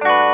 Bye.